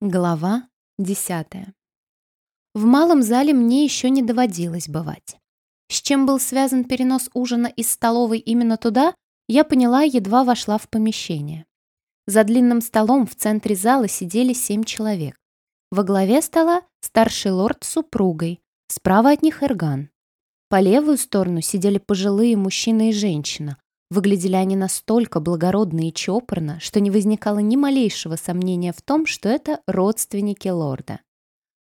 Глава десятая. В малом зале мне еще не доводилось бывать. С чем был связан перенос ужина из столовой именно туда, я поняла, едва вошла в помещение. За длинным столом в центре зала сидели семь человек. Во главе стола старший лорд с супругой, справа от них Эрган. По левую сторону сидели пожилые мужчина и женщина, Выглядели они настолько благородно и чопорно, что не возникало ни малейшего сомнения в том, что это родственники лорда.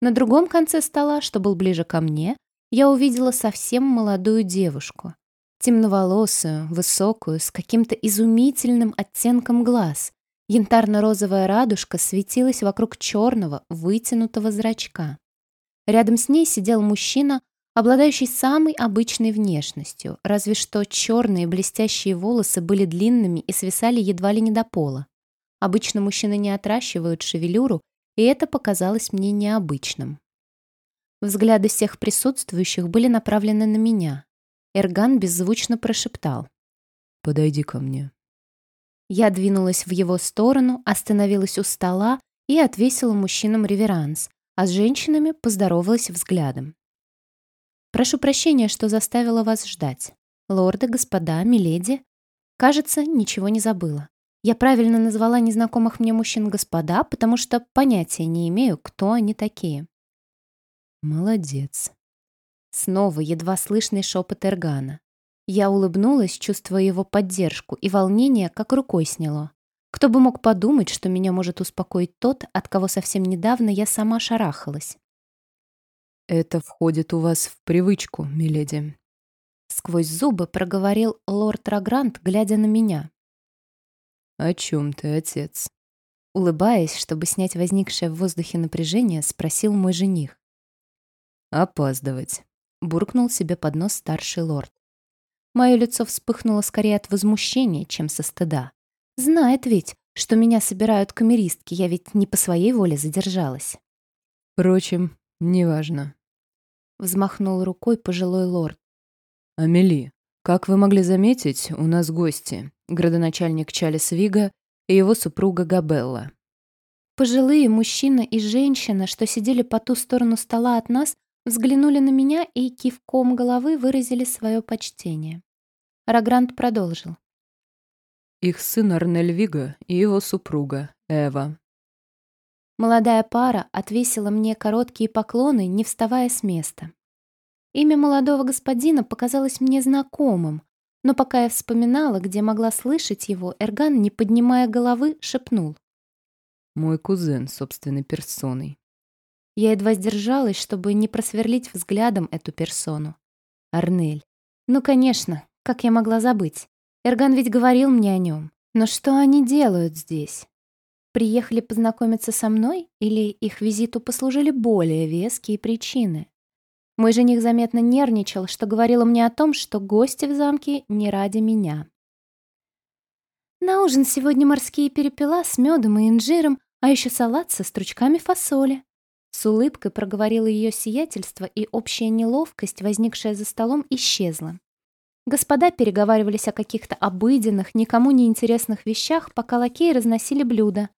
На другом конце стола, что был ближе ко мне, я увидела совсем молодую девушку. Темноволосую, высокую, с каким-то изумительным оттенком глаз. Янтарно-розовая радужка светилась вокруг черного, вытянутого зрачка. Рядом с ней сидел мужчина обладающий самой обычной внешностью, разве что черные блестящие волосы были длинными и свисали едва ли не до пола. Обычно мужчины не отращивают шевелюру, и это показалось мне необычным. Взгляды всех присутствующих были направлены на меня. Эрган беззвучно прошептал. «Подойди ко мне». Я двинулась в его сторону, остановилась у стола и отвесила мужчинам реверанс, а с женщинами поздоровалась взглядом. Прошу прощения, что заставила вас ждать. Лорды, господа, миледи. Кажется, ничего не забыла. Я правильно назвала незнакомых мне мужчин господа, потому что понятия не имею, кто они такие. Молодец. Снова едва слышный шепот Эргана. Я улыбнулась, чувствуя его поддержку, и волнение как рукой сняло. Кто бы мог подумать, что меня может успокоить тот, от кого совсем недавно я сама шарахалась. «Это входит у вас в привычку, миледи». Сквозь зубы проговорил лорд Рагрант, глядя на меня. «О чем ты, отец?» Улыбаясь, чтобы снять возникшее в воздухе напряжение, спросил мой жених. «Опаздывать», — буркнул себе под нос старший лорд. Мое лицо вспыхнуло скорее от возмущения, чем со стыда. Знает ведь, что меня собирают камеристки, я ведь не по своей воле задержалась. Впрочем, неважно взмахнул рукой пожилой лорд. «Амели, как вы могли заметить, у нас гости. Градоначальник Чалис Вига и его супруга Габелла». Пожилые мужчина и женщина, что сидели по ту сторону стола от нас, взглянули на меня и кивком головы выразили свое почтение. Рагрант продолжил. Их сын Арнель Вига и его супруга Эва. Молодая пара отвесила мне короткие поклоны, не вставая с места. Имя молодого господина показалось мне знакомым, но пока я вспоминала, где могла слышать его, Эрган, не поднимая головы, шепнул. «Мой кузен собственной персоной». Я едва сдержалась, чтобы не просверлить взглядом эту персону. Арнель. Ну, конечно, как я могла забыть? Эрган ведь говорил мне о нем. Но что они делают здесь? Приехали познакомиться со мной или их визиту послужили более веские причины? Мой жених заметно нервничал, что говорило мне о том, что гости в замке не ради меня. На ужин сегодня морские перепела с медом и инжиром, а еще салат со стручками фасоли. С улыбкой проговорило ее сиятельство, и общая неловкость, возникшая за столом, исчезла. Господа переговаривались о каких-то обыденных, никому не интересных вещах, пока лакеи разносили блюда.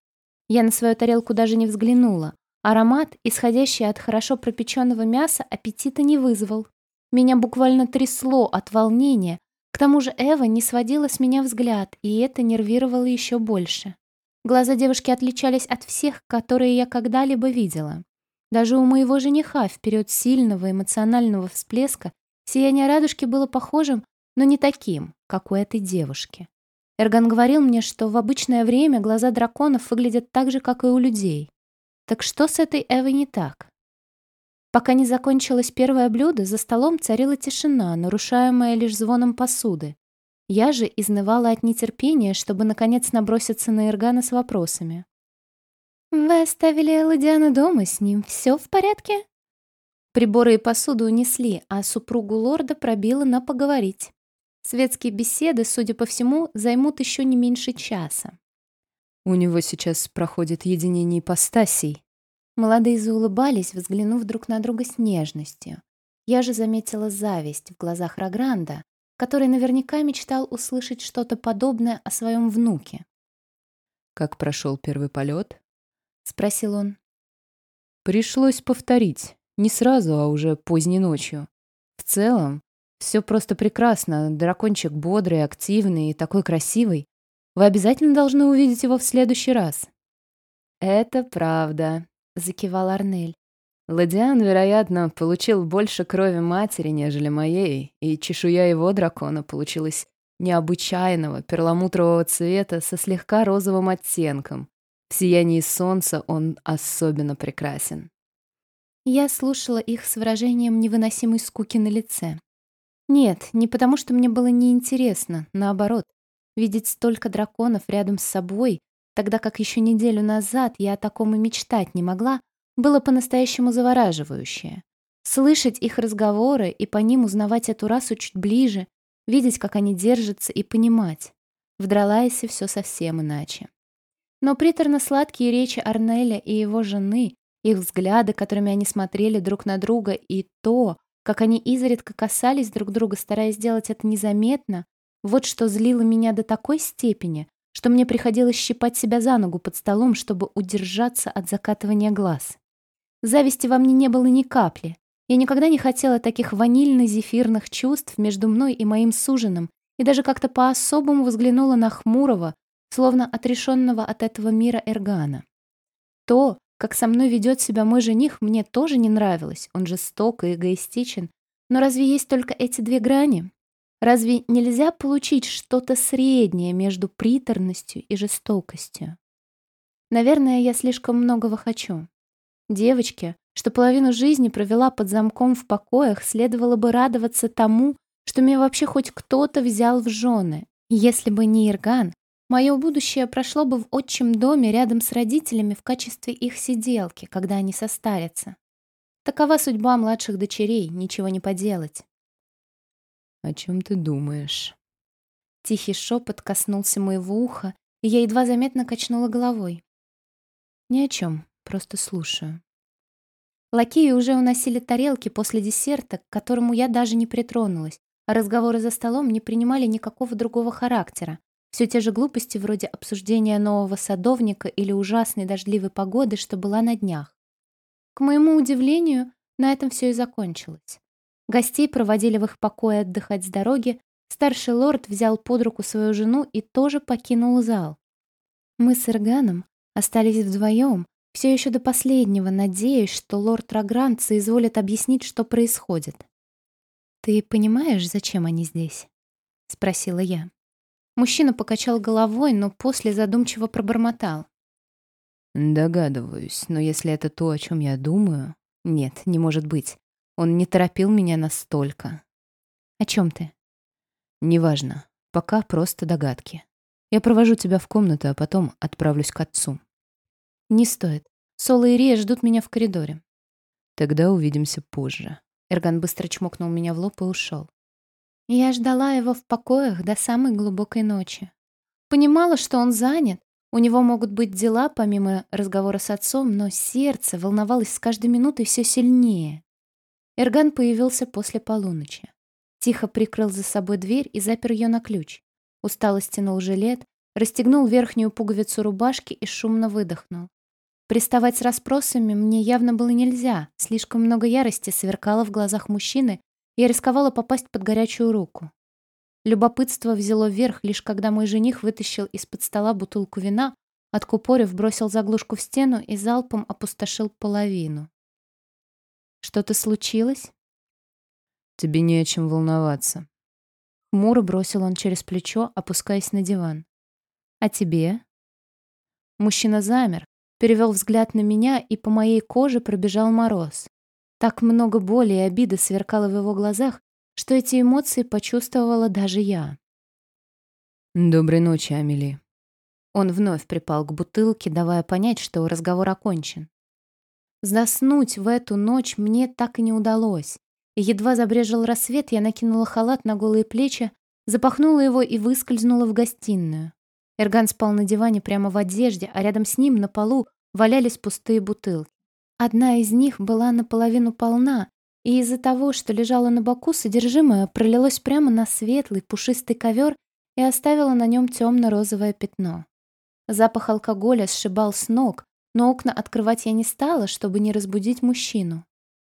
Я на свою тарелку даже не взглянула. Аромат, исходящий от хорошо пропеченного мяса, аппетита не вызвал. Меня буквально трясло от волнения. К тому же Эва не сводила с меня взгляд, и это нервировало еще больше. Глаза девушки отличались от всех, которые я когда-либо видела. Даже у моего жениха в период сильного эмоционального всплеска сияние радужки было похожим, но не таким, как у этой девушки. Эрган говорил мне, что в обычное время глаза драконов выглядят так же, как и у людей. Так что с этой Эвой не так? Пока не закончилось первое блюдо, за столом царила тишина, нарушаемая лишь звоном посуды. Я же изнывала от нетерпения, чтобы наконец наброситься на Эргана с вопросами. «Вы оставили Ладиана дома с ним. Все в порядке?» Приборы и посуду унесли, а супругу лорда пробило на поговорить. Светские беседы, судя по всему, займут еще не меньше часа. У него сейчас проходит единение ипостасей. Молодые заулыбались, взглянув друг на друга с нежностью. Я же заметила зависть в глазах Рагранда, который наверняка мечтал услышать что-то подобное о своем внуке. «Как прошел первый полет?» — спросил он. Пришлось повторить. Не сразу, а уже поздней ночью. В целом, все просто прекрасно. Дракончик бодрый, активный и такой красивый. Вы обязательно должны увидеть его в следующий раз. Это правда, закивал Арнель. Ладиан, вероятно, получил больше крови матери, нежели моей, и чешуя его дракона получилась необычайного перламутрового цвета со слегка розовым оттенком. В сиянии солнца он особенно прекрасен. Я слушала их с выражением невыносимой скуки на лице. Нет, не потому что мне было неинтересно, наоборот. Видеть столько драконов рядом с собой, тогда как еще неделю назад я о таком и мечтать не могла, было по-настоящему завораживающее. Слышать их разговоры и по ним узнавать эту расу чуть ближе, видеть, как они держатся и понимать. В Дралайсе все совсем иначе. Но приторно-сладкие речи Арнеля и его жены, их взгляды, которыми они смотрели друг на друга, и то, как они изредка касались друг друга, стараясь сделать это незаметно, вот что злило меня до такой степени, что мне приходилось щипать себя за ногу под столом, чтобы удержаться от закатывания глаз. Зависти во мне не было ни капли. Я никогда не хотела таких ванильно-зефирных чувств между мной и моим суженым, и даже как-то по-особому взглянула на Хмурого, словно отрешенного от этого мира Эргана. То, как со мной ведет себя мой жених, мне тоже не нравилось, он жесток и эгоистичен. Но разве есть только эти две грани? Разве нельзя получить что-то среднее между приторностью и жестокостью? Наверное, я слишком многого хочу. Девочке, что половину жизни провела под замком в покоях, следовало бы радоваться тому, что меня вообще хоть кто-то взял в жены. Если бы не Ирган, Мое будущее прошло бы в отчим доме рядом с родителями в качестве их сиделки, когда они состарятся. Такова судьба младших дочерей, ничего не поделать. «О чем ты думаешь?» Тихий шепот коснулся моего уха, и я едва заметно качнула головой. «Ни о чем, просто слушаю». Лакеи уже уносили тарелки после десерта, к которому я даже не притронулась, а разговоры за столом не принимали никакого другого характера, все те же глупости вроде обсуждения нового садовника или ужасной дождливой погоды, что была на днях. К моему удивлению, на этом все и закончилось. Гостей проводили в их покое отдыхать с дороги, старший лорд взял под руку свою жену и тоже покинул зал. Мы с Ирганом остались вдвоем, все еще до последнего, надеясь, что лорд Рагрант соизволит объяснить, что происходит. «Ты понимаешь, зачем они здесь?» — спросила я. Мужчина покачал головой, но после задумчиво пробормотал. Догадываюсь, но если это то, о чем я думаю... Нет, не может быть. Он не торопил меня настолько. О чем ты? Неважно. Пока просто догадки. Я провожу тебя в комнату, а потом отправлюсь к отцу. Не стоит. Соло и Рия ждут меня в коридоре. Тогда увидимся позже. Эрган быстро чмокнул меня в лоб и ушел. Я ждала его в покоях до самой глубокой ночи. Понимала, что он занят, у него могут быть дела помимо разговора с отцом, но сердце волновалось с каждой минутой все сильнее. Эрган появился после полуночи. Тихо прикрыл за собой дверь и запер ее на ключ. Устало стянул жилет, расстегнул верхнюю пуговицу рубашки и шумно выдохнул. Приставать с расспросами мне явно было нельзя, слишком много ярости сверкало в глазах мужчины, я рисковала попасть под горячую руку. Любопытство взяло верх, лишь когда мой жених вытащил из-под стола бутылку вина, откупорив, бросил заглушку в стену и залпом опустошил половину. «Что-то случилось?» «Тебе не о чем волноваться». Хмуро бросил он через плечо, опускаясь на диван. «А тебе?» Мужчина замер, перевел взгляд на меня, и по моей коже пробежал мороз. Так много боли и обиды сверкало в его глазах, что эти эмоции почувствовала даже я. «Доброй ночи, Амели». Он вновь припал к бутылке, давая понять, что разговор окончен. Заснуть в эту ночь мне так и не удалось. И едва забрежил рассвет, я накинула халат на голые плечи, запахнула его и выскользнула в гостиную. Эрган спал на диване прямо в одежде, а рядом с ним на полу валялись пустые бутылки. Одна из них была наполовину полна, и из-за того, что лежала на боку, содержимое пролилось прямо на светлый пушистый ковер и оставило на нем темно-розовое пятно. Запах алкоголя сшибал с ног, но окна открывать я не стала, чтобы не разбудить мужчину.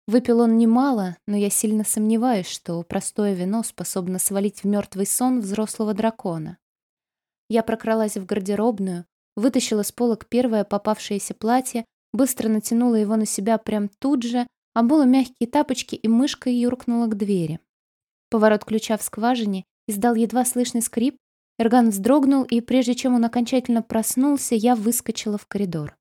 Выпил он немало, но я сильно сомневаюсь, что простое вино способно свалить в мертвый сон взрослого дракона. Я прокралась в гардеробную, вытащила с полок первое попавшееся платье, быстро натянула его на себя прям тут же, обула мягкие тапочки и мышкой юркнула к двери. Поворот ключа в скважине издал едва слышный скрип, Эрган вздрогнул, и прежде чем он окончательно проснулся, я выскочила в коридор.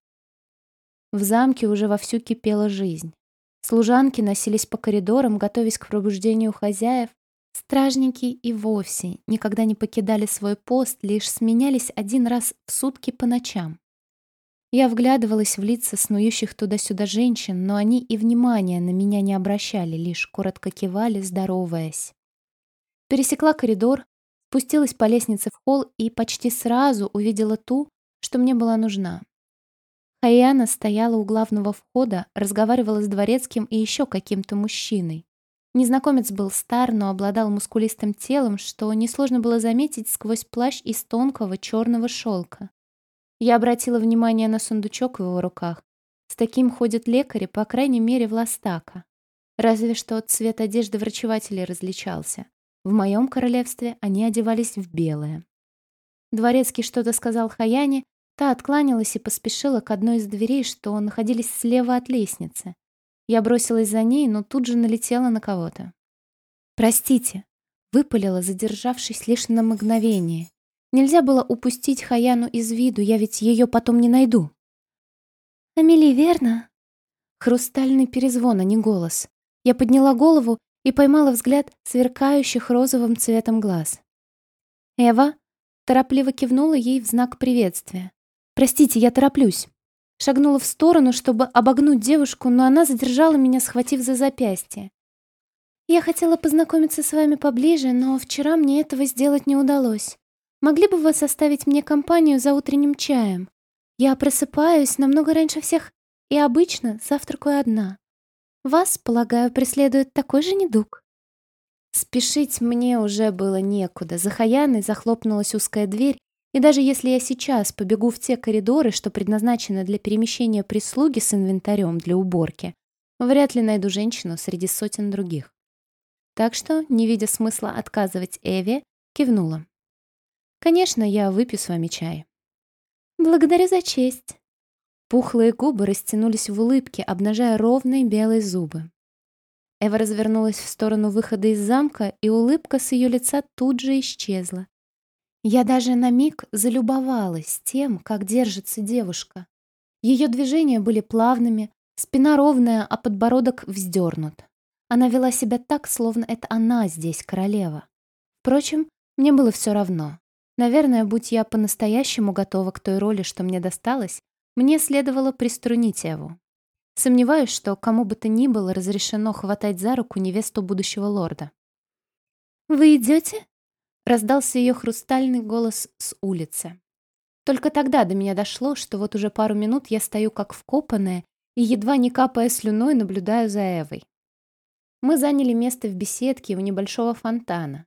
В замке уже вовсю кипела жизнь. Служанки носились по коридорам, готовясь к пробуждению хозяев. Стражники и вовсе никогда не покидали свой пост, лишь сменялись один раз в сутки по ночам. Я вглядывалась в лица снующих туда-сюда женщин, но они и внимания на меня не обращали, лишь коротко кивали, здороваясь. Пересекла коридор, спустилась по лестнице в холл и почти сразу увидела ту, что мне была нужна. Хаяна стояла у главного входа, разговаривала с дворецким и еще каким-то мужчиной. Незнакомец был стар, но обладал мускулистым телом, что несложно было заметить сквозь плащ из тонкого черного шелка. Я обратила внимание на сундучок в его руках. С таким ходят лекари, по крайней мере, в Ластака. Разве что цвет одежды врачевателей различался. В моем королевстве они одевались в белое. Дворецкий что-то сказал Хаяне, Та откланялась и поспешила к одной из дверей, что находились слева от лестницы. Я бросилась за ней, но тут же налетела на кого-то. «Простите», — выпалила, задержавшись лишь на мгновение. «Нельзя было упустить Хаяну из виду, я ведь ее потом не найду». «Амели, верно?» Хрустальный перезвон, а не голос. Я подняла голову и поймала взгляд сверкающих розовым цветом глаз. Эва торопливо кивнула ей в знак приветствия. «Простите, я тороплюсь». Шагнула в сторону, чтобы обогнуть девушку, но она задержала меня, схватив за запястье. «Я хотела познакомиться с вами поближе, но вчера мне этого сделать не удалось. Могли бы вы составить мне компанию за утренним чаем? Я просыпаюсь намного раньше всех и обычно завтракаю одна. Вас, полагаю, преследует такой же недуг». Спешить мне уже было некуда. За Хаяной захлопнулась узкая дверь, и даже если я сейчас побегу в те коридоры, что предназначены для перемещения прислуги с инвентарем для уборки, вряд ли найду женщину среди сотен других. Так что, не видя смысла отказывать Эве, кивнула. «Конечно, я выпью с вами чай». «Благодарю за честь». Пухлые губы растянулись в улыбке, обнажая ровные белые зубы. Эва развернулась в сторону выхода из замка, и улыбка с ее лица тут же исчезла, я даже на миг залюбовалась тем, как держится девушка. Ее движения были плавными, спина ровная, а подбородок вздернут. Она вела себя так, словно это она здесь королева. Впрочем, мне было все равно. Наверное, будь я по-настоящему готова к той роли, что мне досталось, мне следовало приструнить Эву. Сомневаюсь, что кому бы то ни было разрешено хватать за руку невесту будущего лорда. «Вы идете?» Раздался ее хрустальный голос с улицы. Только тогда до меня дошло, что вот уже пару минут я стою как вкопанная и, едва не капая слюной, наблюдаю за Эвой. Мы заняли место в беседке у небольшого фонтана.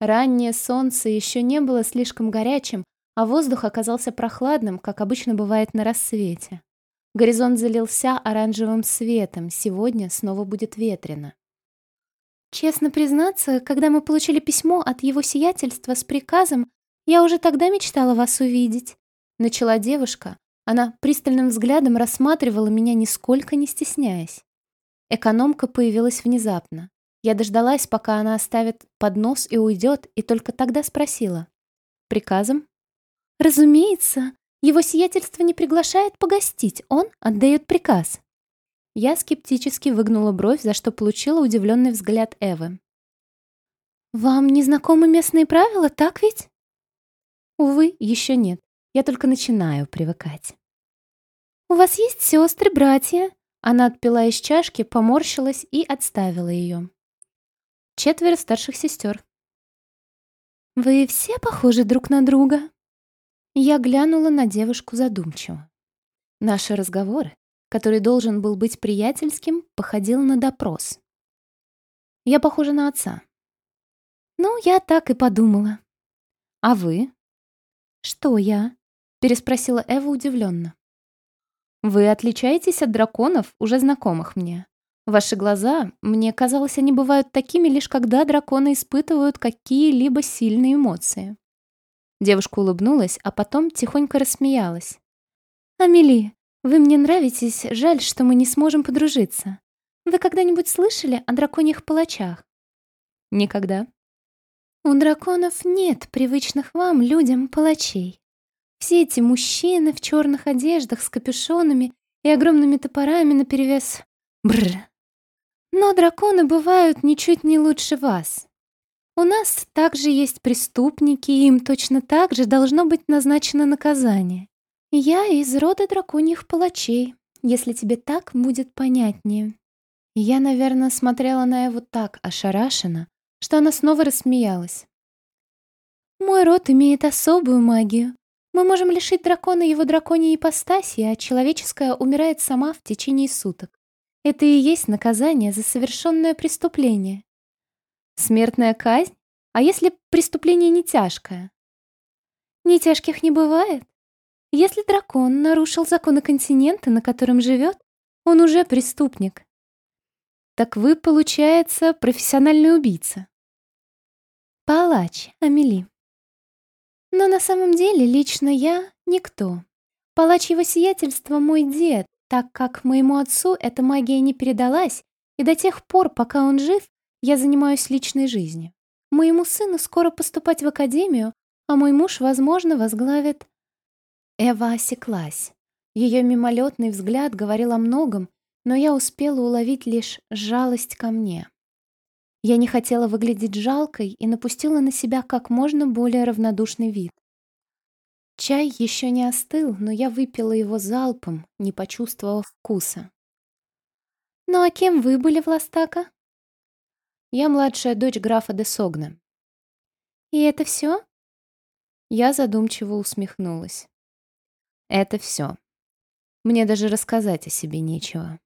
Раннее солнце еще не было слишком горячим, а воздух оказался прохладным, как обычно бывает на рассвете. Горизонт залился оранжевым светом, сегодня снова будет ветрено. Честно признаться, когда мы получили письмо от его сиятельства с приказом, я уже тогда мечтала вас увидеть. Начала девушка. Она пристальным взглядом рассматривала меня, нисколько не стесняясь. Экономка появилась внезапно. Я дождалась, пока она оставит поднос и уйдет, и только тогда спросила. «Приказом?» «Разумеется. Его сиятельство не приглашает погостить, он отдает приказ». Я скептически выгнула бровь, за что получила удивленный взгляд Эвы. «Вам не знакомы местные правила, так ведь?» «Увы, еще нет. Я только начинаю привыкать». «У вас есть сестры, братья?» Она отпила из чашки, поморщилась и отставила ее. Четверо старших сестер. «Вы все похожи друг на друга?» Я глянула на девушку задумчиво. Наши разговоры который должен был быть приятельским, походил на допрос. Я похожа на отца. Ну, я так и подумала. А вы? Что я? Переспросила Эва удивленно. Вы отличаетесь от драконов, уже знакомых мне. Ваши глаза, мне казалось, они бывают такими лишь когда драконы испытывают какие-либо сильные эмоции. Девушка улыбнулась, а потом тихонько рассмеялась. «Амели, вы мне нравитесь, жаль, что мы не сможем подружиться. Вы когда-нибудь слышали о драконьих палачах?» «Никогда». «У драконов нет привычных вам, людям, палачей. Все эти мужчины в черных одеждах с капюшонами и огромными топорами наперевес. Бррр. Но драконы бывают ничуть не лучше вас. У нас также есть преступники, и им точно так же должно быть назначено наказание. Я из рода драконьих палачей, если тебе так будет понятнее. Я, наверное, смотрела на его так ошарашенно, что она снова рассмеялась. Мой род имеет особую магию. Мы можем лишить дракона его драконьей ипостаси, а человеческая умирает сама в течение суток. Это и есть наказание за совершенное преступление. Смертная казнь? А если преступление не тяжкое? Не тяжких не бывает. Если дракон нарушил законы континента, на котором живет, он уже преступник. Так вы, получается, профессиональный убийца. Палач, Амели. Но на самом деле лично я никто. Палач его сиятельства мой дед, так как моему отцу эта магия не передалась, и до тех пор, пока он жив, я занимаюсь личной жизнью. Моему сыну скоро поступать в академию, а мой муж, возможно, возглавит... Эва осеклась. Ее мимолетный взгляд говорил о многом, но я успела уловить лишь жалость ко мне. Я не хотела выглядеть жалкой и напустила на себя как можно более равнодушный вид. Чай еще не остыл, но я выпила его залпом, не почувствовав вкуса. «Ну а кем вы были в Ластака?» «Я младшая дочь графа де Согна». «И это все?» Я задумчиво усмехнулась. «Это все. Мне даже рассказать о себе нечего».